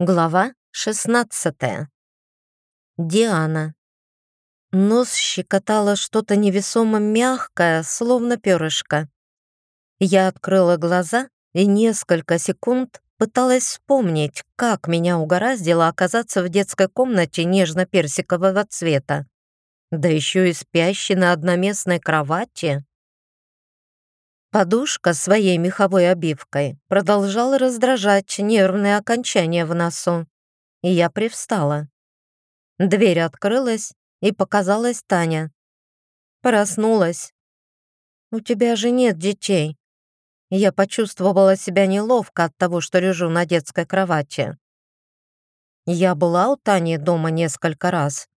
Глава 16. Диана. Нос щекотало что-то невесомо мягкое, словно перышко. Я открыла глаза и несколько секунд пыталась вспомнить, как меня угораздило оказаться в детской комнате нежно-персикового цвета, да еще и спящей на одноместной кровати. Подушка своей меховой обивкой продолжала раздражать нервные окончания в носу, и я привстала. Дверь открылась, и показалась Таня. Проснулась. «У тебя же нет детей». Я почувствовала себя неловко от того, что лежу на детской кровати. Я была у Тани дома несколько раз.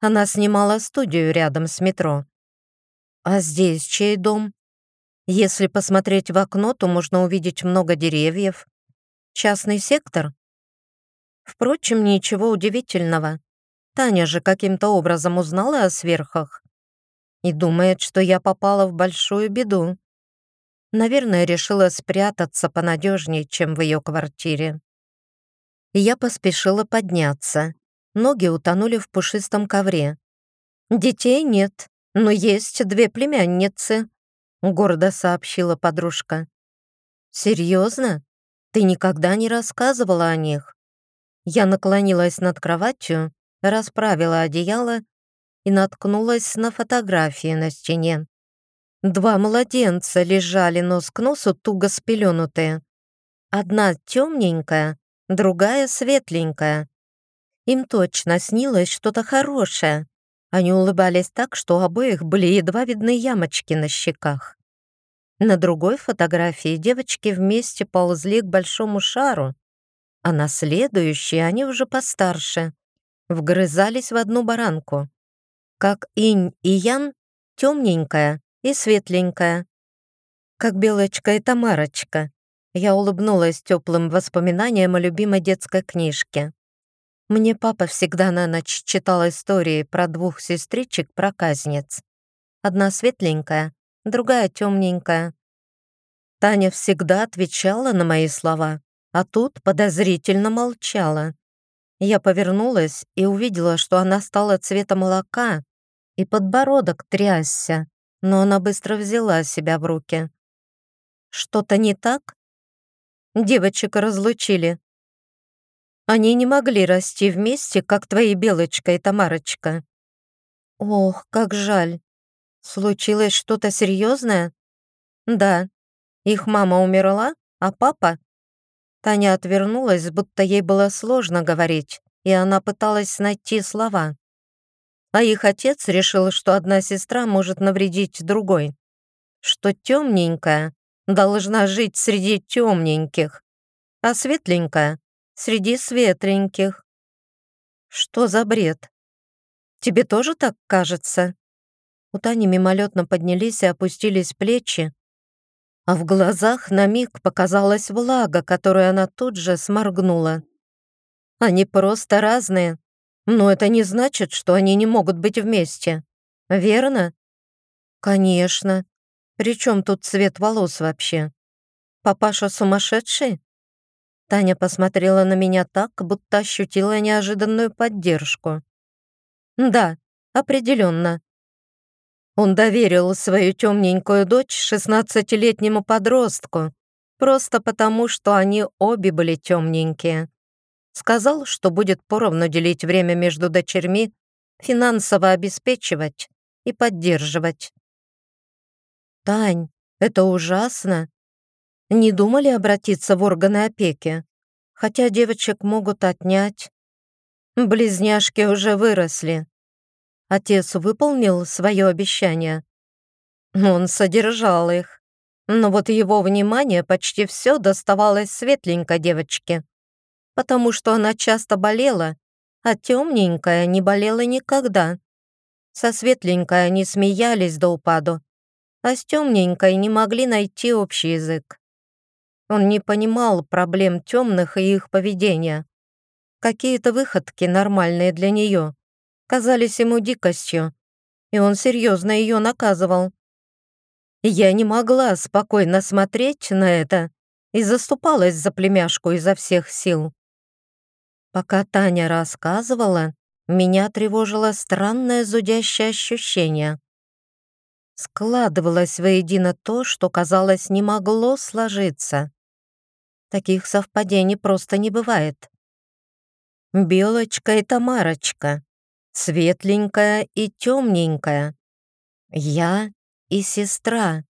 Она снимала студию рядом с метро. А здесь чей дом? Если посмотреть в окно, то можно увидеть много деревьев. Частный сектор? Впрочем, ничего удивительного. Таня же каким-то образом узнала о сверхах и думает, что я попала в большую беду. Наверное, решила спрятаться понадежнее, чем в ее квартире. Я поспешила подняться. Ноги утонули в пушистом ковре. Детей нет, но есть две племянницы гордо сообщила подружка. «Серьезно? Ты никогда не рассказывала о них?» Я наклонилась над кроватью, расправила одеяло и наткнулась на фотографии на стене. Два младенца лежали нос к носу, туго спеленутые. Одна темненькая, другая светленькая. Им точно снилось что-то хорошее. Они улыбались так, что у обоих были едва видны ямочки на щеках. На другой фотографии девочки вместе ползли к большому шару, а на следующей они уже постарше, вгрызались в одну баранку. Как инь и ян, темненькая и светленькая. Как белочка и Тамарочка. Я улыбнулась теплым воспоминанием о любимой детской книжке. Мне папа всегда на ночь читал истории про двух сестричек-проказниц. Одна светленькая, другая темненькая. Таня всегда отвечала на мои слова, а тут подозрительно молчала. Я повернулась и увидела, что она стала цвета молока, и подбородок трясся, но она быстро взяла себя в руки. «Что-то не так?» Девочек разлучили, они не могли расти вместе, как твои Белочка и Тамарочка. Ох, как жаль. Случилось что-то серьезное? Да. Их мама умерла, а папа? Таня отвернулась, будто ей было сложно говорить, и она пыталась найти слова. А их отец решил, что одна сестра может навредить другой, что темненькая должна жить среди темненьких, а светленькая среди светленьких. Что за бред? Тебе тоже так кажется? У Тани мимолетно поднялись и опустились плечи, а в глазах на миг показалась влага, которую она тут же сморгнула. Они просто разные, но это не значит, что они не могут быть вместе. Верно? Конечно. Причем тут цвет волос вообще? Папаша сумасшедший? Таня посмотрела на меня так, будто ощутила неожиданную поддержку. «Да, определенно». Он доверил свою темненькую дочь шестнадцатилетнему подростку, просто потому, что они обе были темненькие. Сказал, что будет поровну делить время между дочерьми, финансово обеспечивать и поддерживать. «Тань, это ужасно!» Не думали обратиться в органы опеки? Хотя девочек могут отнять. Близняшки уже выросли. Отец выполнил свое обещание. Он содержал их. Но вот его внимание почти все доставалось светленькой девочке, потому что она часто болела, а темненькая не болела никогда. Со светленькой они смеялись до упаду, а с темненькой не могли найти общий язык. Он не понимал проблем темных и их поведения. Какие-то выходки, нормальные для нее, казались ему дикостью, и он серьезно ее наказывал. Я не могла спокойно смотреть на это и заступалась за племяшку изо всех сил. Пока Таня рассказывала, меня тревожило странное зудящее ощущение. Складывалось воедино то, что, казалось, не могло сложиться. Таких совпадений просто не бывает. Белочка и Тамарочка, светленькая и темненькая. Я и сестра.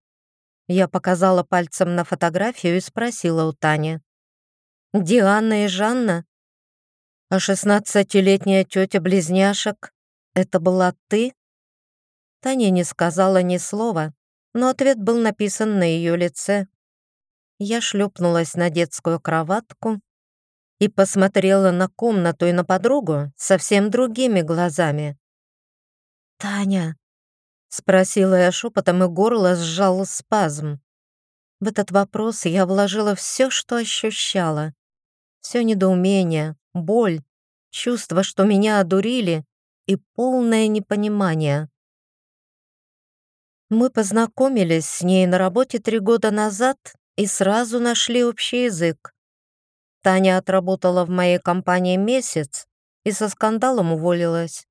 Я показала пальцем на фотографию и спросила у Тани. «Диана и Жанна?» «А шестнадцатилетняя тетя близняшек — это была ты?» Таня не сказала ни слова, но ответ был написан на ее лице. Я шлепнулась на детскую кроватку и посмотрела на комнату и на подругу совсем другими глазами. «Таня!» Спросила я шепотом, и горло сжал спазм. В этот вопрос я вложила все, что ощущала. Все недоумение, боль, чувство, что меня одурили, и полное непонимание. Мы познакомились с ней на работе три года назад и сразу нашли общий язык. Таня отработала в моей компании месяц и со скандалом уволилась.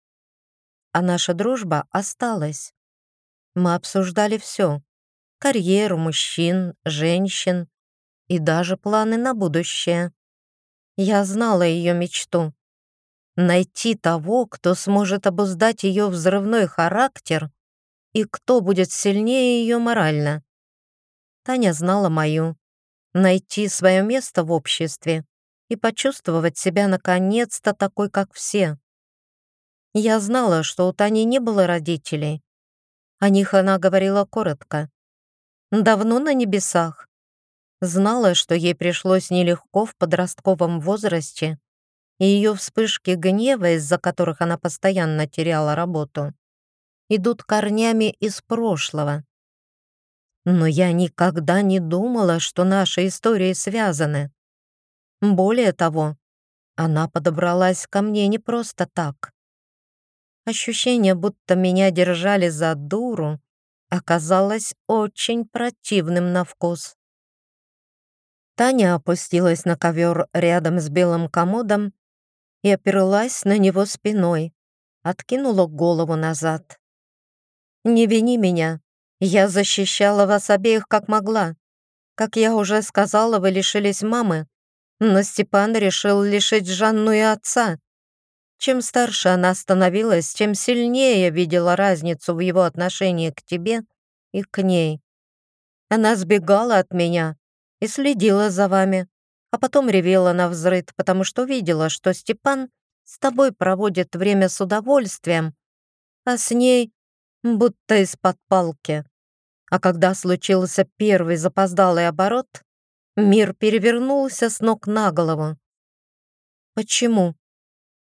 А наша дружба осталась. Мы обсуждали все. Карьеру мужчин, женщин и даже планы на будущее. Я знала ее мечту. Найти того, кто сможет обуздать ее взрывной характер и кто будет сильнее ее морально. Таня знала мою. Найти свое место в обществе и почувствовать себя наконец-то такой, как все. Я знала, что у Тани не было родителей, о них она говорила коротко. Давно на небесах. Знала, что ей пришлось нелегко в подростковом возрасте, и ее вспышки гнева, из-за которых она постоянно теряла работу, идут корнями из прошлого. Но я никогда не думала, что наши истории связаны. Более того, она подобралась ко мне не просто так. Ощущение, будто меня держали за дуру, оказалось очень противным на вкус. Таня опустилась на ковер рядом с белым комодом и оперлась на него спиной, откинула голову назад. «Не вини меня, я защищала вас обеих как могла. Как я уже сказала, вы лишились мамы, но Степан решил лишить Жанну и отца. Чем старше она становилась, тем сильнее я видела разницу в его отношении к тебе и к ней. Она сбегала от меня и следила за вами, а потом ревела на взрыд, потому что видела, что Степан с тобой проводит время с удовольствием, а с ней будто из-под палки. А когда случился первый запоздалый оборот, мир перевернулся с ног на голову. Почему?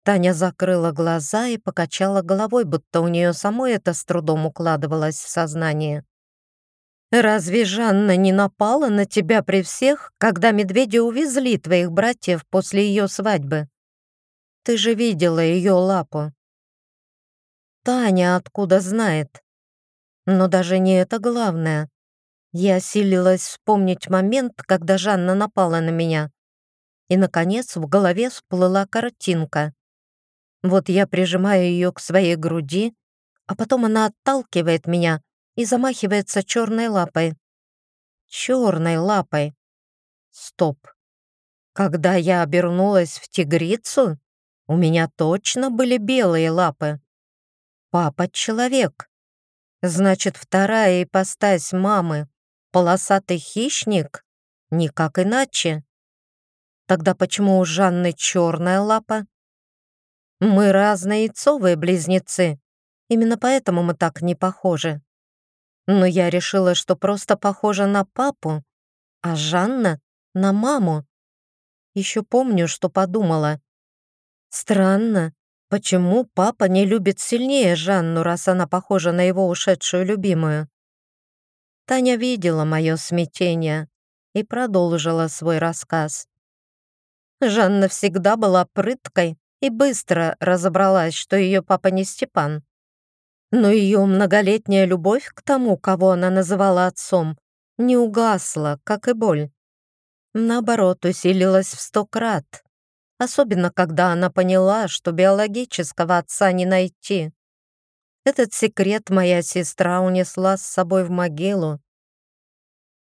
Таня закрыла глаза и покачала головой, будто у нее самой это с трудом укладывалось в сознание. «Разве Жанна не напала на тебя при всех, когда медведи увезли твоих братьев после ее свадьбы? Ты же видела ее лапу». Таня откуда знает? Но даже не это главное. Я силилась вспомнить момент, когда Жанна напала на меня. И, наконец, в голове всплыла картинка. Вот я прижимаю ее к своей груди, а потом она отталкивает меня и замахивается черной лапой. Черной лапой. Стоп. Когда я обернулась в тигрицу, у меня точно были белые лапы. Папа — человек. Значит, вторая ипостась мамы — полосатый хищник? Никак иначе. Тогда почему у Жанны черная лапа? Мы разные яйцовые близнецы. Именно поэтому мы так не похожи. Но я решила, что просто похожа на папу, а Жанна — на маму. Еще помню, что подумала. Странно, почему папа не любит сильнее Жанну, раз она похожа на его ушедшую любимую. Таня видела мое смятение и продолжила свой рассказ. Жанна всегда была прыткой и быстро разобралась, что ее папа не Степан. Но ее многолетняя любовь к тому, кого она называла отцом, не угасла, как и боль. Наоборот, усилилась в сто крат. Особенно когда она поняла, что биологического отца не найти. Этот секрет моя сестра унесла с собой в могилу.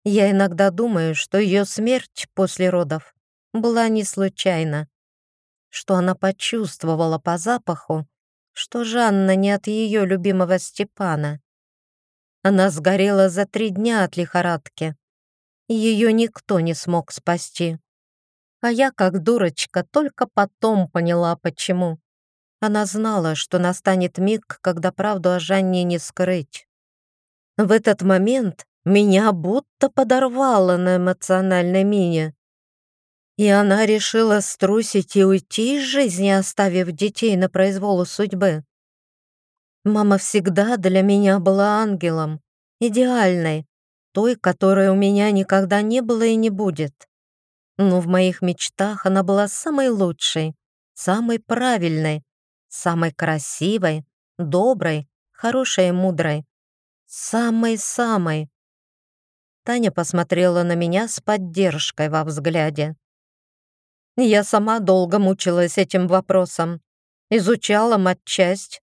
Я иногда думаю, что ее смерть после родов была не случайна, что она почувствовала по запаху, что Жанна не от ее любимого Степана. Она сгорела за три дня от лихорадки. Ее никто не смог спасти. А я, как дурочка, только потом поняла, почему. Она знала, что настанет миг, когда правду о Жанне не скрыть. В этот момент меня будто подорвало на эмоциональной мине. И она решила струсить и уйти из жизни, оставив детей на произволу судьбы. Мама всегда для меня была ангелом, идеальной, той, которой у меня никогда не было и не будет. Но в моих мечтах она была самой лучшей, самой правильной, самой красивой, доброй, хорошей и мудрой. Самой-самой. Таня посмотрела на меня с поддержкой во взгляде. Я сама долго мучилась этим вопросом. Изучала матчасть.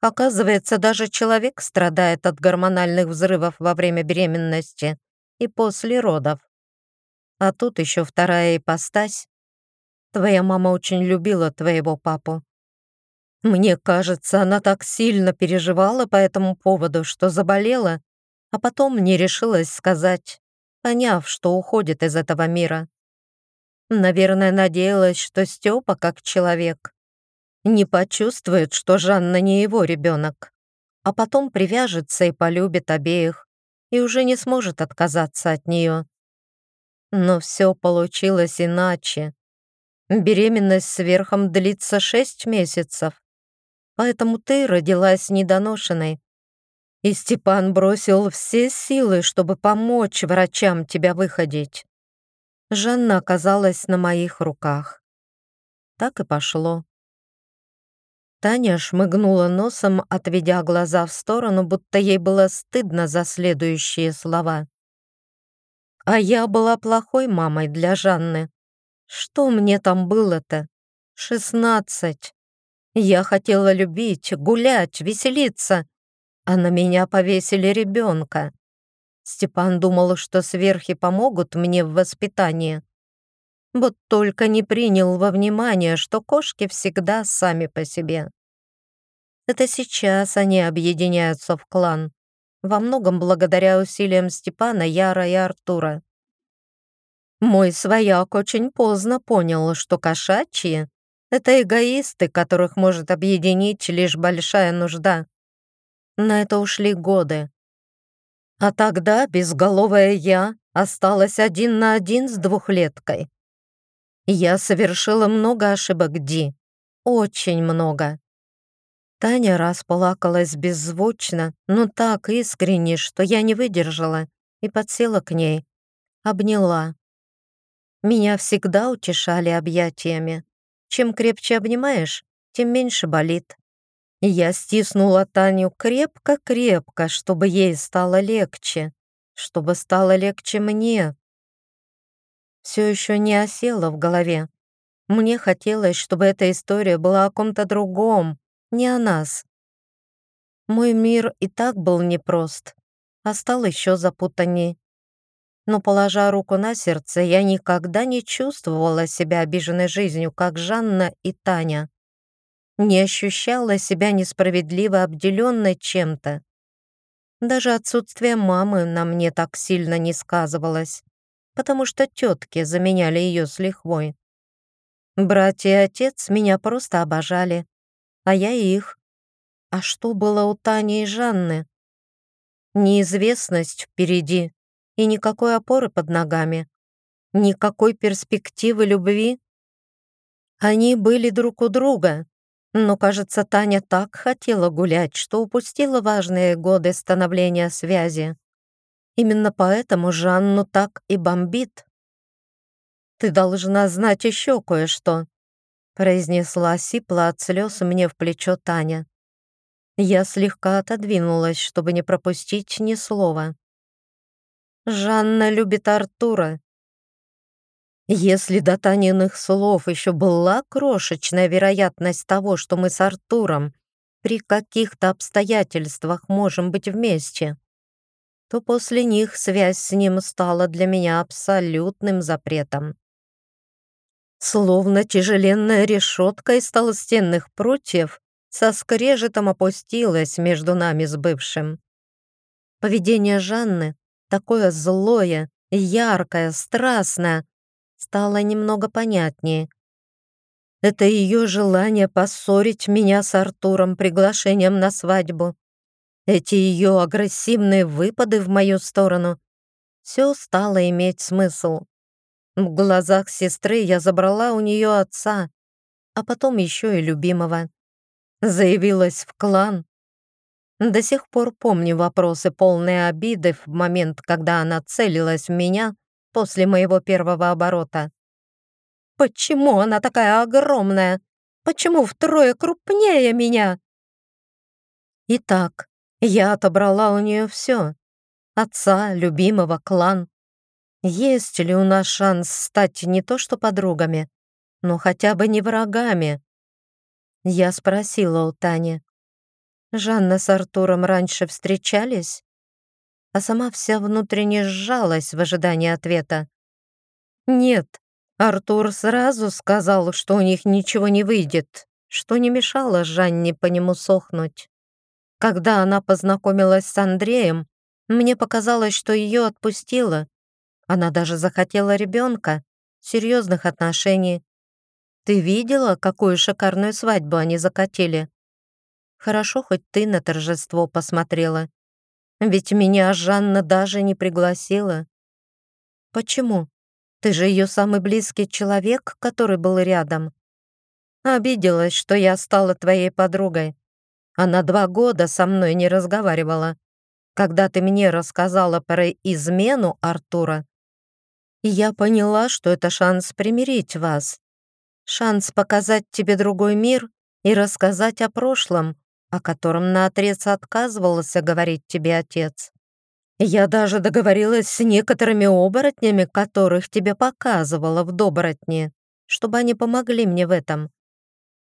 Оказывается, даже человек страдает от гормональных взрывов во время беременности и после родов. А тут еще вторая ипостась. Твоя мама очень любила твоего папу. Мне кажется, она так сильно переживала по этому поводу, что заболела, а потом не решилась сказать, поняв, что уходит из этого мира. Наверное, надеялась, что Степа, как человек, не почувствует, что Жанна не его ребенок, а потом привяжется и полюбит обеих, и уже не сможет отказаться от нее. Но все получилось иначе. Беременность с верхом длится шесть месяцев, поэтому ты родилась недоношенной. И Степан бросил все силы, чтобы помочь врачам тебя выходить. Жанна оказалась на моих руках. Так и пошло. Таня шмыгнула носом, отведя глаза в сторону, будто ей было стыдно за следующие слова. А я была плохой мамой для Жанны. Что мне там было-то? Шестнадцать. Я хотела любить, гулять, веселиться, а на меня повесили ребенка. Степан думал, что сверхи помогут мне в воспитании. Вот только не принял во внимание, что кошки всегда сами по себе. Это сейчас они объединяются в клан, во многом благодаря усилиям Степана, Яра и Артура. Мой свояк очень поздно понял, что кошачьи это эгоисты, которых может объединить лишь большая нужда. На это ушли годы. А тогда безголовая я осталась один на один с двухлеткой. Я совершила много ошибок Ди. Очень много. Таня расплакалась беззвучно, но так искренне, что я не выдержала и подсела к ней. Обняла. Меня всегда утешали объятиями. Чем крепче обнимаешь, тем меньше болит. Я стиснула Таню крепко-крепко, чтобы ей стало легче, чтобы стало легче мне. Все еще не осело в голове. Мне хотелось, чтобы эта история была о ком-то другом, не о нас. Мой мир и так был непрост, а стал еще запутанней но, положа руку на сердце, я никогда не чувствовала себя обиженной жизнью, как Жанна и Таня. Не ощущала себя несправедливо обделенной чем-то. Даже отсутствие мамы на мне так сильно не сказывалось, потому что тетки заменяли ее с лихвой. Братья и отец меня просто обожали, а я их. А что было у Тани и Жанны? Неизвестность впереди, и никакой опоры под ногами, никакой перспективы любви. Они были друг у друга, но, кажется, Таня так хотела гулять, что упустила важные годы становления связи. Именно поэтому Жанну так и бомбит. «Ты должна знать еще кое-что», произнесла сипла от слез мне в плечо Таня. Я слегка отодвинулась, чтобы не пропустить ни слова. Жанна любит Артура. Если до Таниных слов еще была крошечная вероятность того, что мы с Артуром при каких-то обстоятельствах можем быть вместе, то после них связь с ним стала для меня абсолютным запретом. Словно тяжеленная решетка из толстенных прутьев со скрежетом опустилась между нами с бывшим. Поведение Жанны, такое злое, яркое, страстное, стало немного понятнее. Это ее желание поссорить меня с Артуром приглашением на свадьбу. Эти ее агрессивные выпады в мою сторону. Все стало иметь смысл. В глазах сестры я забрала у нее отца, а потом еще и любимого. Заявилась в клан. До сих пор помню вопросы, полные обиды в момент, когда она целилась в меня после моего первого оборота. Почему она такая огромная? Почему втрое крупнее меня? Итак, я отобрала у нее все. Отца, любимого, клан. Есть ли у нас шанс стать не то что подругами, но хотя бы не врагами? Я спросила у Тани. Жанна с Артуром раньше встречались? А сама вся внутренне сжалась в ожидании ответа. Нет, Артур сразу сказал, что у них ничего не выйдет, что не мешало Жанне по нему сохнуть. Когда она познакомилась с Андреем, мне показалось, что ее отпустила. Она даже захотела ребенка, серьезных отношений. Ты видела, какую шикарную свадьбу они закатили? Хорошо, хоть ты на торжество посмотрела. Ведь меня Жанна даже не пригласила. Почему? Ты же ее самый близкий человек, который был рядом. Обиделась, что я стала твоей подругой. Она два года со мной не разговаривала. Когда ты мне рассказала про измену Артура, я поняла, что это шанс примирить вас. Шанс показать тебе другой мир и рассказать о прошлом, о котором наотрез отказывался говорить тебе отец. Я даже договорилась с некоторыми оборотнями, которых тебе показывала в доборотне, чтобы они помогли мне в этом.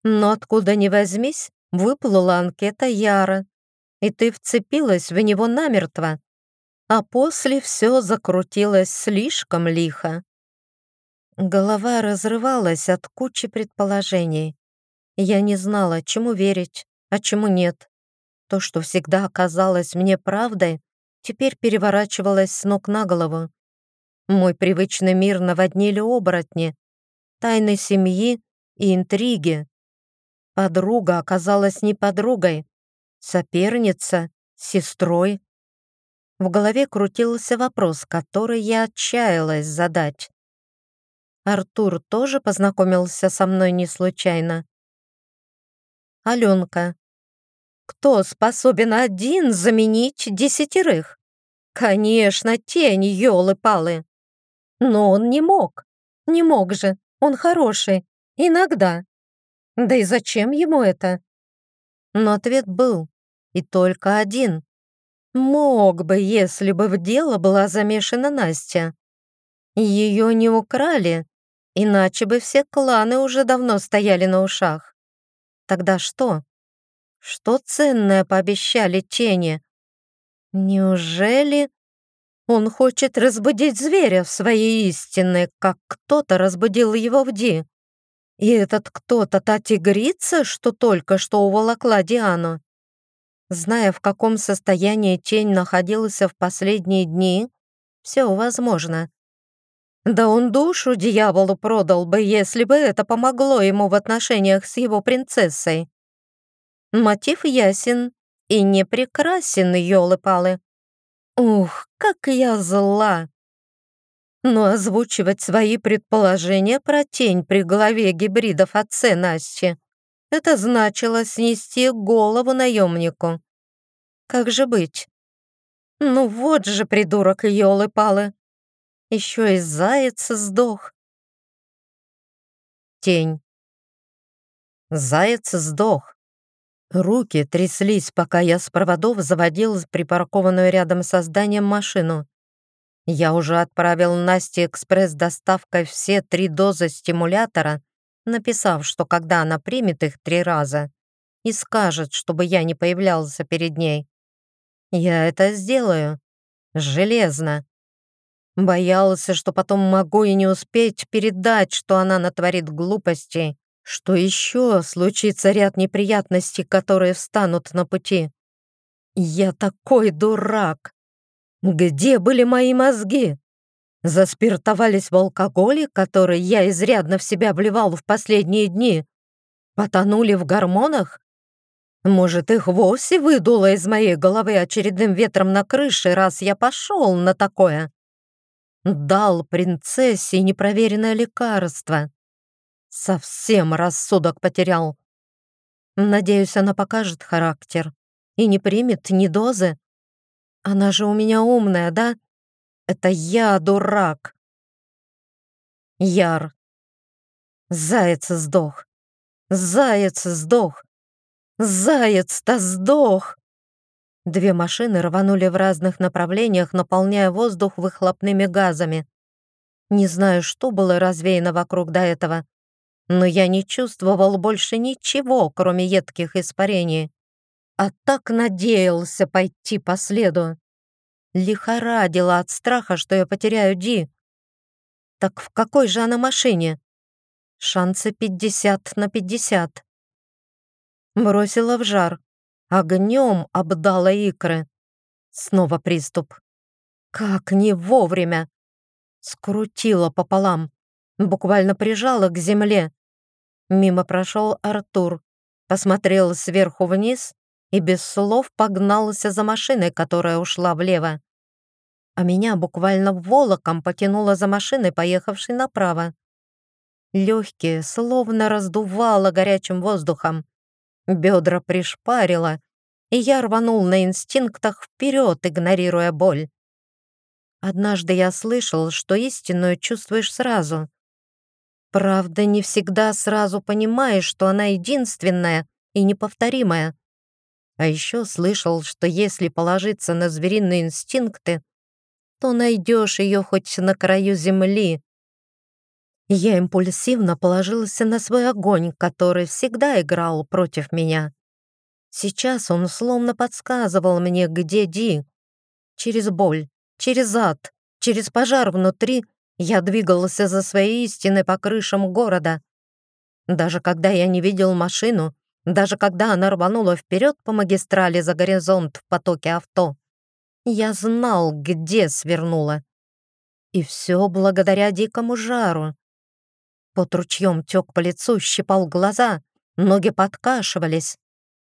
Но откуда ни возьмись, выплыла анкета Яра, и ты вцепилась в него намертво. А после все закрутилось слишком лихо. Голова разрывалась от кучи предположений. Я не знала, чему верить, а чему нет. То, что всегда оказалось мне правдой, теперь переворачивалась с ног на голову. Мой привычный мир наводнили оборотни, тайны семьи и интриги. Подруга оказалась не подругой, соперница, сестрой. В голове крутился вопрос, который я отчаялась задать. Артур тоже познакомился со мной не случайно. Аленка. Кто способен один заменить десятерых? Конечно, тень, елы-палы. Но он не мог. Не мог же. Он хороший. Иногда. Да и зачем ему это? Но ответ был. И только один. Мог бы, если бы в дело была замешана Настя. Ее не украли, иначе бы все кланы уже давно стояли на ушах. Тогда что? Что ценное пообещали тени? Неужели он хочет разбудить зверя в своей истинной, как кто-то разбудил его в Ди? И этот кто-то та тигрица, что только что уволокла Диану? Зная, в каком состоянии тень находился в последние дни, все возможно. Да он душу дьяволу продал бы, если бы это помогло ему в отношениях с его принцессой. Мотив ясен и не прекрасен, елы-палы. Ух, как я зла! Но озвучивать свои предположения про тень при голове гибридов отце Насти это значило снести голову наемнику. Как же быть? Ну вот же придурок, елы-палы. Еще и заяц сдох. Тень. Заяц сдох. Руки тряслись, пока я с проводов заводил припаркованную рядом со зданием машину. Я уже отправил Насте экспресс-доставкой все три дозы стимулятора, написав, что когда она примет их три раза и скажет, чтобы я не появлялся перед ней, я это сделаю. Железно. Боялся, что потом могу и не успеть передать, что она натворит глупостей, что еще случится ряд неприятностей, которые встанут на пути. Я такой дурак. Где были мои мозги? Заспиртовались в алкоголе, который я изрядно в себя вливал в последние дни? Потонули в гормонах? Может, их вовсе выдуло из моей головы очередным ветром на крыше, раз я пошел на такое? Дал принцессе непроверенное лекарство. Совсем рассудок потерял. Надеюсь, она покажет характер и не примет ни дозы. Она же у меня умная, да? Это я дурак. Яр. Заяц сдох. Заяц сдох. Заяц-то сдох. Две машины рванули в разных направлениях, наполняя воздух выхлопными газами. Не знаю, что было развеяно вокруг до этого, но я не чувствовал больше ничего, кроме едких испарений. А так надеялся пойти по следу. Лихорадила от страха, что я потеряю Ди. Так в какой же она машине? Шансы 50 на 50. Бросила в жар. Огнем обдала икры. Снова приступ. Как не вовремя. Скрутила пополам. Буквально прижала к земле. Мимо прошел Артур. Посмотрел сверху вниз и без слов погнался за машиной, которая ушла влево. А меня буквально волоком потянуло за машиной, поехавшей направо. Легкие словно раздувало горячим воздухом. Бедра пришпарило, и я рванул на инстинктах вперед, игнорируя боль. Однажды я слышал, что истинную чувствуешь сразу. Правда, не всегда сразу понимаешь, что она единственная и неповторимая. А еще слышал, что если положиться на звериные инстинкты, то найдешь ее хоть на краю земли. Я импульсивно положился на свой огонь, который всегда играл против меня. Сейчас он словно подсказывал мне, где Ди. Через боль, через ад, через пожар внутри я двигался за своей истиной по крышам города. Даже когда я не видел машину, даже когда она рванула вперед по магистрали за горизонт в потоке авто, я знал, где свернула. И все благодаря дикому жару. Под ручьем тек по лицу, щипал глаза, ноги подкашивались.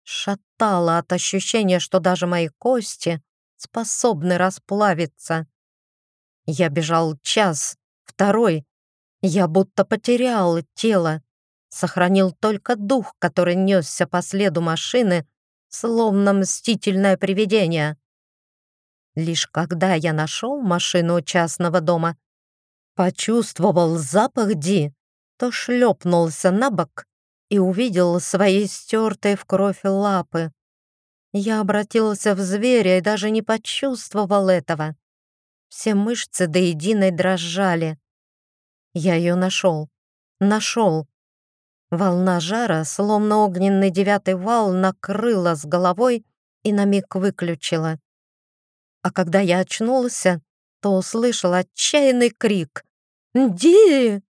Шатало от ощущения, что даже мои кости способны расплавиться. Я бежал час, второй. Я будто потерял тело. Сохранил только дух, который несся по следу машины, словно мстительное привидение. Лишь когда я нашел машину частного дома, почувствовал запах Ди, то шлепнулся на бок и увидел свои стертые в кровь лапы. Я обратился в зверя и даже не почувствовал этого. Все мышцы до единой дрожали. Я ее нашел. Нашел. Волна жара, словно огненный девятый вал, накрыла с головой и на миг выключила. А когда я очнулся, то услышал отчаянный крик. «Ди!»